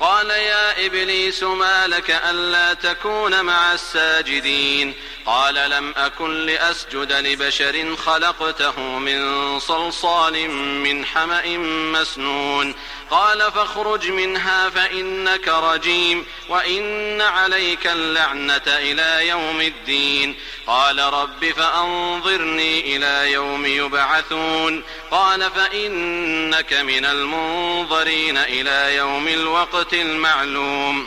قال يا إبليس ما لك ألا تكون مع الساجدين؟ قال لم أكن لأسجد لبشر خلقته من صلصال من حمأ مسنون. قال فاخرج منها فإنك رجيم وإن عليك اللعنة إلى يوم الدين. قال رب فأنظرني إلى يوم يبعثون. قال فإنك من المنظرين إلى يوم الوقت. المعلوم.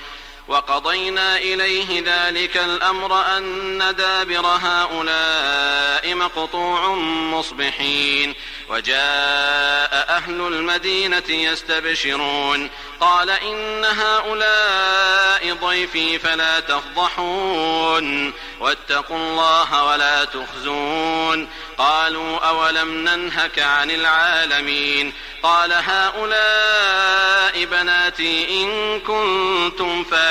وقضينا إليه ذلك الأمر أن دابر هؤلاء مقطوع مصبحين. وجاء أهل المدينة يستبشرون. قال إن هؤلاء ضيفي فلا تفضحون. واتقوا الله ولا تخزون. قالوا أولم ننهك عن العالمين. قال هؤلاء بناتي إن كنتم فاعلين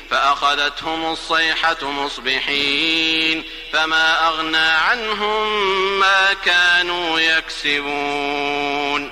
فأخذتهم الصيحة مصبحين فما أغنى عنهم ما كانوا يكسبون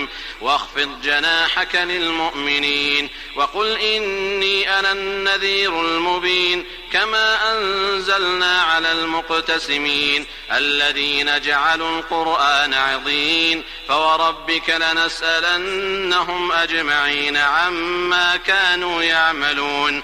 واخفض جناحك للمؤمنين وقل إني أنا النذير المبين كما أنزلنا على المقتسمين الذين جعلوا القرآن عظيم فوربك لنسألنهم أجمعين عما كانوا يعملون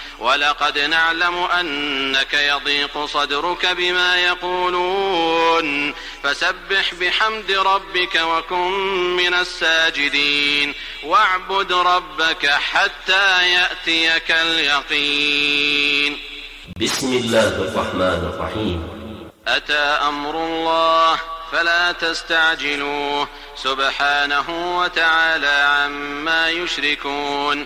ولقد نعلم أنك يضيق صدرك بما يقولون. فسبح بحمد ربك وكن من الساجدين. واعبد ربك حتى يأتيك اليقين. بسم الله الرحمن الرحيم. أتى أمر الله فلا تستعجلوه. سبحانه وتعالى عما يشركون.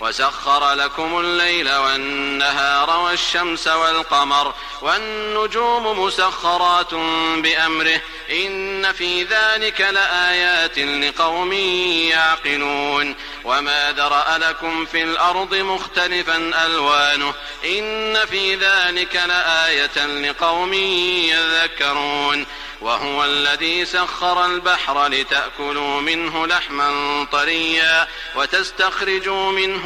وسخر لكم الليل والنهار والشمس والقمر والنجوم مسخرات بأمره إن في ذلك لآيات لقوم يعقلون وما ذرأ لكم في الأرض مختلفا ألوانه إن في ذلك لآية لقوم يذكرون وهو الذي سخر البحر لتأكلوا منه لحما طريا وتستخرجوا منه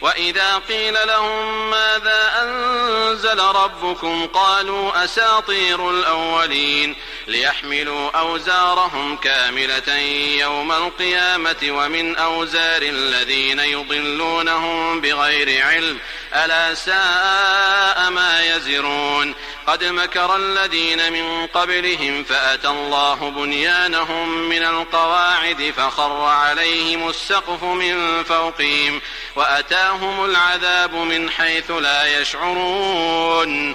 وإذا قيل لهم ماذا أنزل ربكم قالوا أساطير الأولين ليحملوا أوزارهم كاملة يوم القيامة ومن أوزار الذين يضلونهم بغير علم. ألا ساء ما يزرون. قد مكر الذين من قبلهم فأتى الله بنيانهم من القواعد فخر عليهم السقف من فوقهم وأتاهم العذاب من حيث لا يشعرون.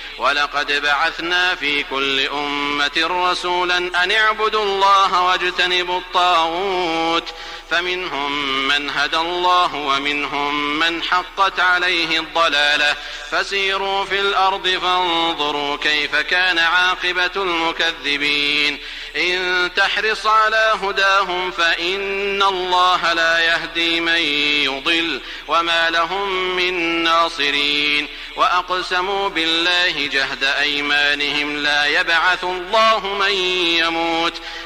ولقد بعثنا في كل أمة رسولا أن اعبدوا الله واجتنبوا الطاغوت فمنهم من هدى الله ومنهم من حقت عليه الضلاله. فسيروا في الأرض فانظروا كيف كان عاقبة المكذبين. إن تحرص على هداهم فإن الله لا يهدي من يضل وما لهم من ناصرين. وأقسموا بالله جهد أيمانهم لا يبعث الله من يموت.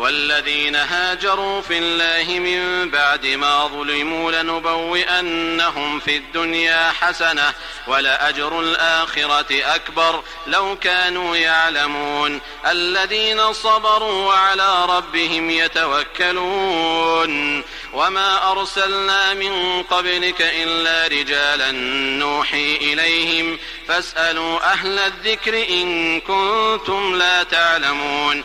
والذين هاجروا في الله من بعد ما ظلموا لنبوئنهم في الدنيا حسنة ولأجر الآخرة أكبر لو كانوا يعلمون الذين صبروا وعلى ربهم يتوكلون وما أرسلنا من قبلك إلا رجالا نوحي إليهم فاسألوا أهل الذكر إن كنتم لا تعلمون